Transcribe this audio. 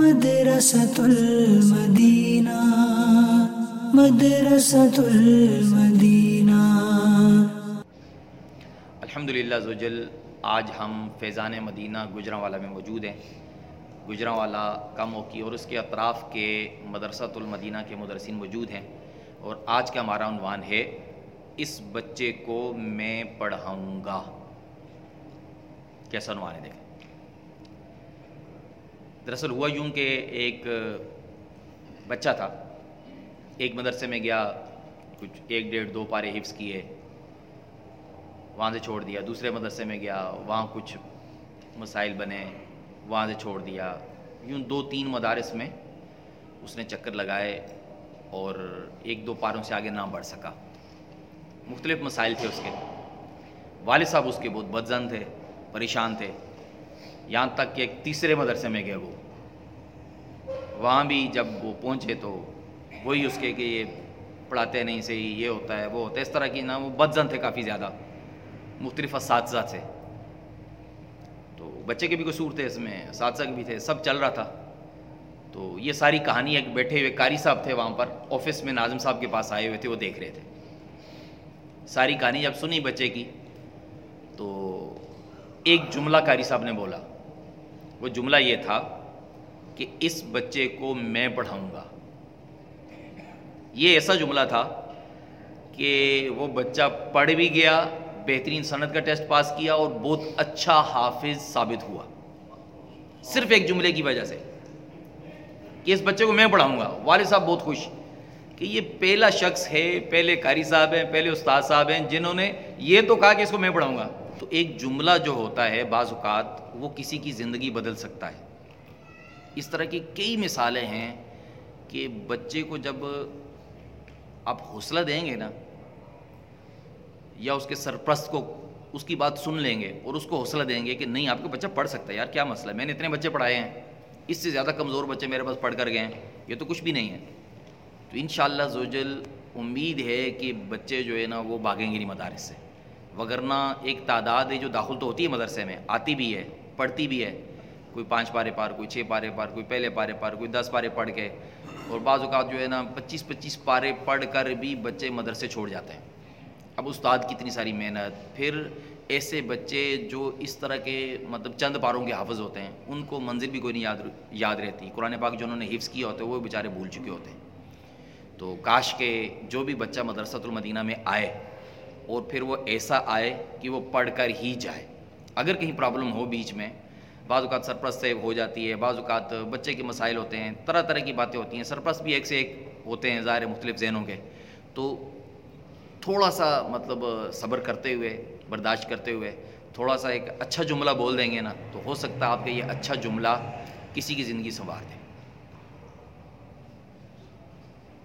مدرسة المدینہ مدرسة المدینہ الحمد للہ زوجل، آج ہم فیضان مدینہ گجرا والا میں موجود ہیں۔ گجرا والا کا موقع اور اس کے اطراف کے مدرسۃ المدینہ کے مدرسین موجود ہیں۔ اور آج کا ہمارا عنوان ہے، اس بچے کو میں پڑھاؤں گا۔ کیسا عنوان ہے، دیکھیں۔ دراصل ہوا یوں کہ ایک بچہ تھا، ایک مدرسے میں گیا، کچھ ایک ڈیڑھ دو پارے حفظ کیے، وہاں سے چھوڑ دیا، دوسرے مدرسے میں گیا، وہاں کچھ مسائل بنے، وہاں سے چھوڑ دیا۔ یوں دو تین مدارس میں اس نے چکر لگائے اور ایک دو پاروں سے آگے نہ بڑھ سکا۔ مختلف مسائل تھے اس کے۔ والد صاحب اس کے بہت بدزن تھے، پریشان تھے۔ یہاں تک کہ ایک تیسرے مدرسے میں گئے وہ۔ وہاں بھی جب وہ پہنچے تو وہی اس کے کہ یہ پڑھاتے نہیں، صحیح یہ ہوتا ہے، وہ ہوتا ہے۔ اس طرح کی نا وہ بدزن تھے کافی زیادہ، مختلف اساتذہ سے تو بچے کے بھی قصور تھے، اس میں اساتذہ کے بھی تھے، سب چل رہا تھا۔ تو یہ ساری کہانی ایک بیٹھے ہوئے قاری صاحب تھے وہاں پر، آفس میں ناظم صاحب کے پاس آئے ہوئے تھے، وہ دیکھ رہے تھے۔ ساری کہانی جب سنی بچے کی۔ تو ایک جملہ قاری صاحب نے بولا وہ جملہ یہ تھا کہ اس بچے کو میں پڑھاؤں گا۔ یہ ایسا جملہ تھا کہ وہ بچہ پڑھ بھی گیا، بہترین صنعت کا ٹیسٹ پاس کیا اور بہت اچھا حافظ ثابت ہوا۔ صرف ایک جملے کی وجہ سے کہ اس بچے کو میں پڑھاؤں گا۔ والد صاحب بہت خوش کہ یہ پہلا شخص ہے، پہلے قاری صاحب ہیں، پہلے استاد صاحب ہیں جنہوں نے یہ تو کہا کہ اس کو میں پڑھاؤں گا۔ تو ایک جملہ جو ہوتا ہے بعض اوقات وہ کسی کی زندگی بدل سکتا ہے۔ اس طرح کی کئی مثالیں ہیں کہ بچے کو جب آپ حوصلہ دیں گے نا یا اس کے سرپرست کو اس کی بات سن لیں گے اور اس کو حوصلہ دیں گے کہ نہیں، آپ کا بچہ پڑھ سکتا ہے، یار کیا مسئلہ ہے؟ میں نے اتنے بچے پڑھائے ہیں، اس سے زیادہ کمزور بچے میرے پاس پڑھ کر گئے ہیں، یہ تو کچھ بھی نہیں ہے۔ تو انشاءاللہ زوجل امید ہے کہ بچے جو ہے نا وہ بھاگیں گے نہیں مدارس سے۔ وگرنہ ایک تعداد ہے جو داخل تو ہوتی ہے مدرسے میں، آتی بھی ہے، پڑھتی بھی ہے۔ کوئی پانچ پارے پار، کوئی چھ پارے پار، کوئی پہلے پارے پار، کوئی دس پارے پڑھ کے۔ اور بعض اوقات جو ہے نا، پچیس پچیس پارے پڑھ کر بھی بچے مدرسے چھوڑ جاتے ہیں۔ اب استاد کی اتنی ساری محنت، پھر ایسے بچے جو اس طرح کے مطلب چند پاروں کے حافظ ہوتے ہیں، ان کو منزل بھی کوئی نہیں یاد یاد رہتی۔ قرآن پاک جو انہوں نے حفظ کیا ہوتا ہے، وہ بیچارے بھول چکے ہوتے ہیں۔ تو کاش کے جو بھی بچہ مدرسۃ المدینہ میں آئے اور پھر وہ ایسا آئے کہ وہ پڑھ کر ہی جائے۔ اگر کہیں پرابلم ہو بیچ میں، بعض اوقات سرپرست سے ہو جاتی ہے، بعض اوقات بچے کے مسائل ہوتے ہیں، طرح طرح کی باتیں ہوتی ہیں، سرپرست بھی ایک سے ایک ہوتے ہیں ظاہر مختلف ذہنوں کے۔ تو تھوڑا سا مطلب صبر کرتے ہوئے، برداشت کرتے ہوئے تھوڑا سا ایک اچھا جملہ بول دیں گے نا، تو ہو سکتا ہے آپ کا یہ اچھا جملہ کسی کی زندگی سنوار دیں۔